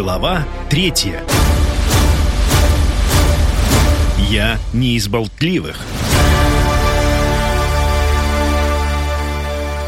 Глава третья. Я не из болтливых.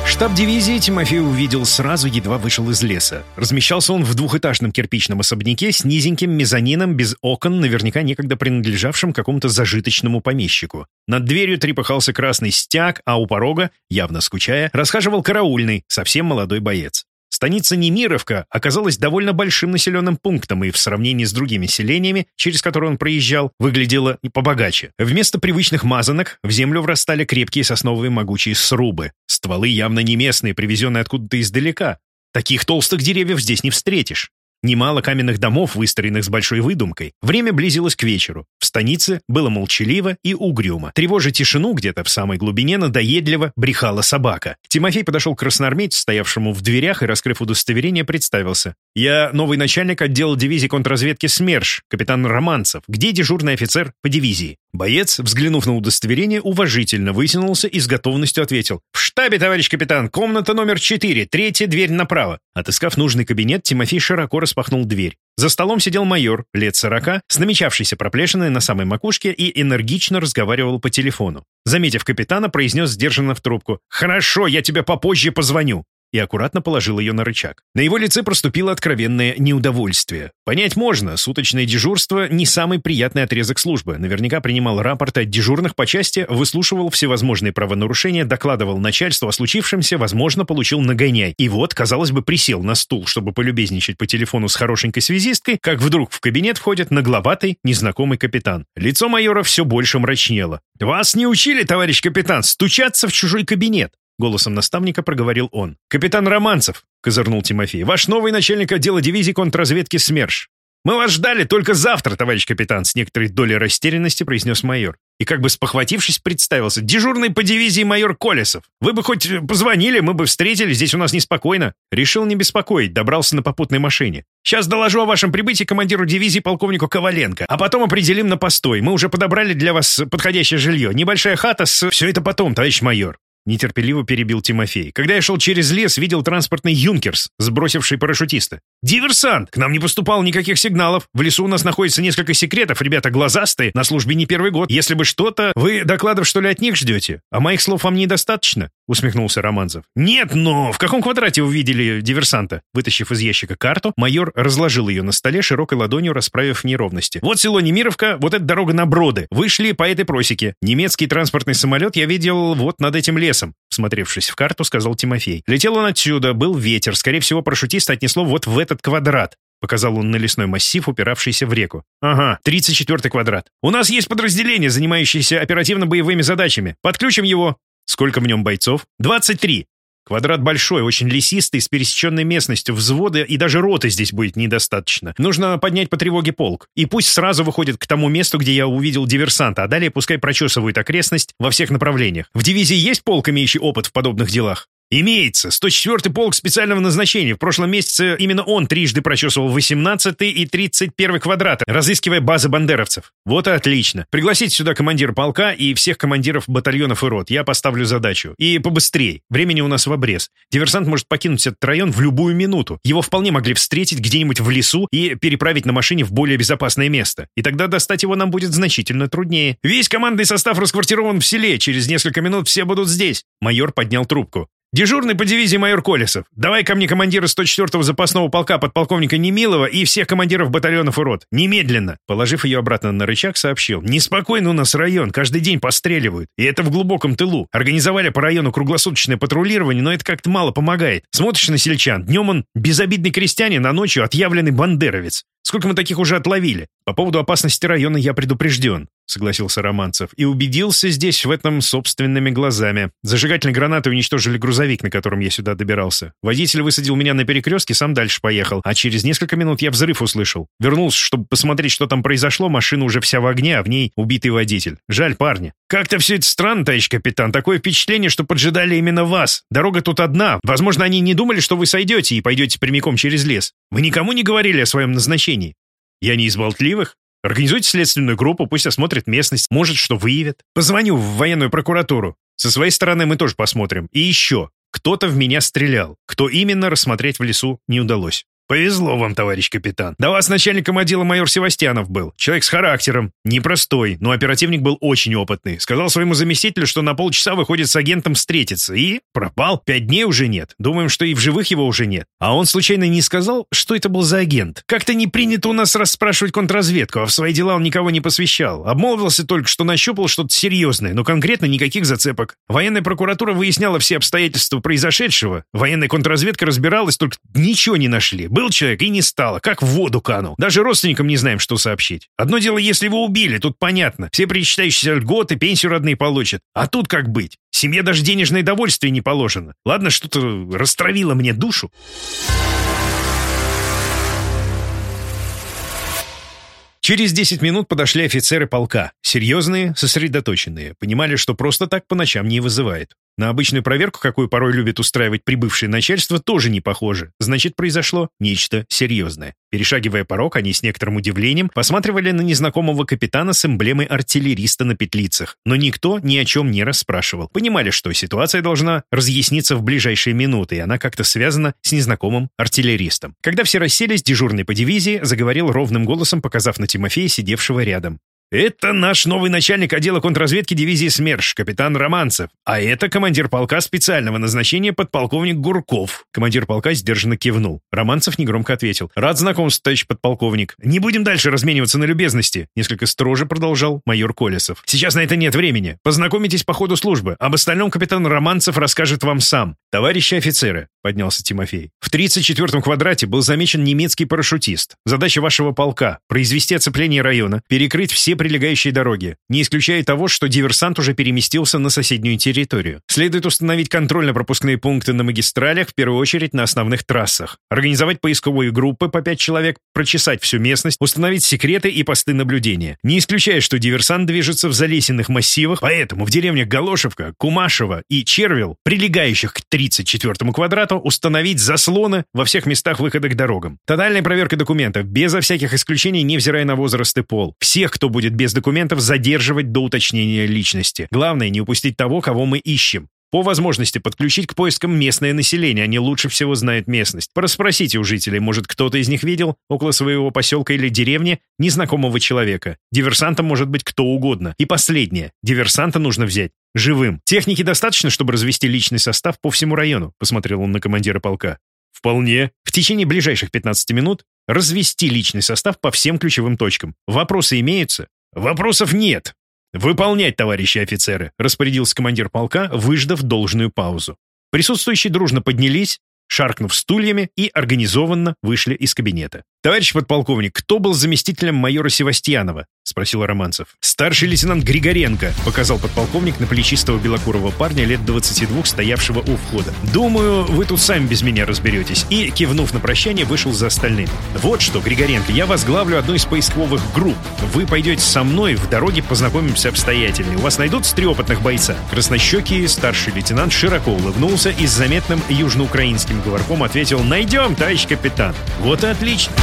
Штаб дивизии Тимофей увидел сразу, едва вышел из леса. Размещался он в двухэтажном кирпичном особняке с низеньким мезонином без окон, наверняка некогда принадлежавшим какому-то зажиточному помещику. Над дверью трепыхался красный стяг, а у порога, явно скучая, расхаживал караульный, совсем молодой боец. Станица Немировка оказалась довольно большим населенным пунктом и в сравнении с другими селениями, через которые он проезжал, выглядела и побогаче. Вместо привычных мазанок в землю врастали крепкие сосновые могучие срубы. Стволы явно не местные, привезенные откуда-то издалека. Таких толстых деревьев здесь не встретишь. Немало каменных домов, выстроенных с большой выдумкой. Время близилось к вечеру. В станице было молчаливо и угрюмо. Тревожа тишину где-то в самой глубине надоедливо брехала собака. Тимофей подошел к красноармейцу, стоявшему в дверях, и, раскрыв удостоверение, представился. «Я новый начальник отдела дивизии контрразведки СМЕРШ, капитан Романцев. Где дежурный офицер по дивизии?» Боец, взглянув на удостоверение, уважительно вытянулся и с готовностью ответил. «В штабе, товарищ капитан, комната номер 4, третья дверь направо». Отыскав нужный кабинет, Тимофей широко распахнул дверь. За столом сидел майор, лет сорока, с намечавшейся проплешиной на самой макушке и энергично разговаривал по телефону. Заметив капитана, произнес сдержанно в трубку. «Хорошо, я тебе попозже позвоню» и аккуратно положил ее на рычаг. На его лице проступило откровенное неудовольствие. Понять можно, суточное дежурство — не самый приятный отрезок службы. Наверняка принимал рапорты от дежурных по части, выслушивал всевозможные правонарушения, докладывал начальству о случившемся, возможно, получил нагоняй. И вот, казалось бы, присел на стул, чтобы полюбезничать по телефону с хорошенькой связисткой, как вдруг в кабинет входит нагловатый, незнакомый капитан. Лицо майора все больше мрачнело. «Вас не учили, товарищ капитан, стучаться в чужой кабинет!» Голосом наставника проговорил он. «Капитан Романцев», — козырнул Тимофей, «ваш новый начальник отдела дивизии контрразведки СМЕРШ. Мы вас ждали только завтра, товарищ капитан», — с некоторой долей растерянности произнес майор. И как бы спохватившись, представился. «Дежурный по дивизии майор Колесов. Вы бы хоть позвонили, мы бы встретились, здесь у нас неспокойно». Решил не беспокоить, добрался на попутной машине. «Сейчас доложу о вашем прибытии командиру дивизии полковнику Коваленко, а потом определим на постой. Мы уже подобрали для вас подходящее жилье. Небольшая хата с... Все это потом, товарищ майор». Нетерпеливо перебил Тимофей. Когда я шел через лес, видел транспортный «Юнкерс», сбросивший парашютиста. «Диверсант! К нам не поступало никаких сигналов. В лесу у нас находится несколько секретов. Ребята глазастые, на службе не первый год. Если бы что-то... Вы докладов, что ли, от них ждете? А моих слов вам недостаточно?» Усмехнулся Романцев. «Нет, но в каком квадрате вы видели диверсанта?» Вытащив из ящика карту, майор разложил ее на столе, широкой ладонью расправив неровности. «Вот село Немировка, вот эта дорога на Броды. Вышли по этой просеке. Немецкий транспортный самолет я видел вот над этим лесом», — всмотревшись в карту, сказал Тимофей. «Летел он отсюда, был ветер. Скорее всего, парашютиста отнесло вот в этот квадрат». Показал он на лесной массив, упиравшийся в реку. «Ага, 34-й квадрат. У нас есть подразделение, занимающееся оперативно-боевыми задачами. Подключим его». «Сколько в нем бойцов?» «23. Квадрат большой, очень лесистый, с пересеченной местностью, взвода и даже роты здесь будет недостаточно. Нужно поднять по тревоге полк. И пусть сразу выходит к тому месту, где я увидел диверсанта, а далее пускай прочесывают окрестность во всех направлениях. В дивизии есть полк, имеющий опыт в подобных делах? Имеется. 104-й полк специального назначения. В прошлом месяце именно он трижды прочесывал 18-й и 31-й квадраты, разыскивая базы бандеровцев. Вот и отлично. Пригласите сюда командира полка и всех командиров батальонов и рот. Я поставлю задачу. И побыстрее. Времени у нас в обрез. Диверсант может покинуть этот район в любую минуту. Его вполне могли встретить где-нибудь в лесу и переправить на машине в более безопасное место. И тогда достать его нам будет значительно труднее. Весь командный состав расквартирован в селе. Через несколько минут все будут здесь. Майор поднял трубку. «Дежурный по дивизии майор Колесов. Давай ко мне командира 104-го запасного полка подполковника Немилова и всех командиров батальонов и рот. Немедленно!» Положив ее обратно на рычаг, сообщил. «Неспокойно у нас район, каждый день постреливают. И это в глубоком тылу. Организовали по району круглосуточное патрулирование, но это как-то мало помогает. Смотришь на сельчан, днем он безобидный крестьянин, а ночью отъявленный бандеровец. Сколько мы таких уже отловили? По поводу опасности района я предупрежден согласился Романцев, и убедился здесь в этом собственными глазами. Зажигательной гранатой уничтожили грузовик, на котором я сюда добирался. Водитель высадил меня на перекрестке, сам дальше поехал, а через несколько минут я взрыв услышал. Вернулся, чтобы посмотреть, что там произошло, машина уже вся в огне, а в ней убитый водитель. Жаль парня. Как-то все это странно, товарищ капитан. Такое впечатление, что поджидали именно вас. Дорога тут одна. Возможно, они не думали, что вы сойдете и пойдете прямиком через лес. Вы никому не говорили о своем назначении? Я не из болтливых? Организуйте следственную группу, пусть осмотрит местность, может, что выявят. Позвоню в военную прокуратуру. Со своей стороны мы тоже посмотрим. И еще, кто-то в меня стрелял. Кто именно, рассмотреть в лесу не удалось. «Повезло вам, товарищ капитан. До вас начальником отдела майор Севастьянов был. Человек с характером. Непростой, но оперативник был очень опытный. Сказал своему заместителю, что на полчаса выходит с агентом встретиться. И пропал. Пять дней уже нет. Думаем, что и в живых его уже нет. А он случайно не сказал, что это был за агент? Как-то не принято у нас расспрашивать контрразведку, а в свои дела он никого не посвящал. Обмолвился только, что нащупал что-то серьезное, но конкретно никаких зацепок. Военная прокуратура выясняла все обстоятельства произошедшего. Военная контрразведка разбиралась, только ничего не нашли. Был человек и не стало, как в воду канул. Даже родственникам не знаем, что сообщить. Одно дело, если его убили, тут понятно. Все причитающиеся льготы, пенсию родные получат. А тут как быть? Семье даже денежное довольствие не положено. Ладно, что-то растравило мне душу. Через 10 минут подошли офицеры полка. Серьезные, сосредоточенные. Понимали, что просто так по ночам не вызывает. На обычную проверку, какую порой любит устраивать прибывшее начальство, тоже не похоже. Значит, произошло нечто серьезное. Перешагивая порог, они с некоторым удивлением посматривали на незнакомого капитана с эмблемой артиллериста на петлицах. Но никто ни о чем не расспрашивал. Понимали, что ситуация должна разъясниться в ближайшие минуты, и она как-то связана с незнакомым артиллеристом. Когда все расселись, дежурный по дивизии заговорил ровным голосом, показав на Тимофея, сидевшего рядом. Это наш новый начальник отдела контрразведки дивизии СМЕРШ, капитан Романцев. А это командир полка специального назначения подполковник Гурков. Командир полка сдержанно кивнул. Романцев негромко ответил. Рад знакомству, товарищ подполковник. Не будем дальше размениваться на любезности. Несколько строже продолжал майор Колесов. Сейчас на это нет времени. Познакомитесь по ходу службы. Об остальном капитан Романцев расскажет вам сам. Товарищи офицеры, поднялся Тимофей. В 34-м квадрате был замечен немецкий парашютист. Задача вашего полка – произвести оцепление района, перекрыть все прилегающие дороги, не исключая того, что диверсант уже переместился на соседнюю территорию. Следует установить контрольно-пропускные пункты на магистралях, в первую очередь на основных трассах, организовать поисковые группы по пять человек, прочесать всю местность, установить секреты и посты наблюдения. Не исключая, что диверсант движется в залесенных массивах, поэтому в деревнях Галошевка, Кумашево и Червил, прилегающих к 34-му квадрату, установить заслоны во всех местах выхода к дорогам. Тотальная проверка документов, безо всяких исключений, невзирая на возраст и пол. Всех, кто будет без документов задерживать до уточнения личности. Главное, не упустить того, кого мы ищем. По возможности подключить к поискам местное население, они лучше всего знают местность. Пораспросите у жителей, может кто-то из них видел около своего поселка или деревни незнакомого человека. Диверсантом может быть кто угодно. И последнее. Диверсанта нужно взять живым. Техники достаточно, чтобы развести личный состав по всему району, посмотрел он на командира полка. Вполне. В течение ближайших 15 минут развести личный состав по всем ключевым точкам. Вопросы имеются? «Вопросов нет!» «Выполнять, товарищи офицеры!» — распорядился командир полка, выждав должную паузу. Присутствующие дружно поднялись, шаркнув стульями, и организованно вышли из кабинета. «Товарищ подполковник, кто был заместителем майора Севастьянова?» — спросил Романцев. «Старший лейтенант Григоренко», — показал подполковник на плечистого белокурого парня лет 22, стоявшего у входа. «Думаю, вы тут сами без меня разберетесь». И, кивнув на прощание, вышел за остальными. «Вот что, Григоренко, я возглавлю одну из поисковых групп. Вы пойдете со мной, в дороге познакомимся обстоятельнее. У вас найдутся три опытных бойца». Краснощекий старший лейтенант широко улыбнулся и с заметным южноукраинским говорком ответил «Найдем, товарищ капитан». «Вот и отлично».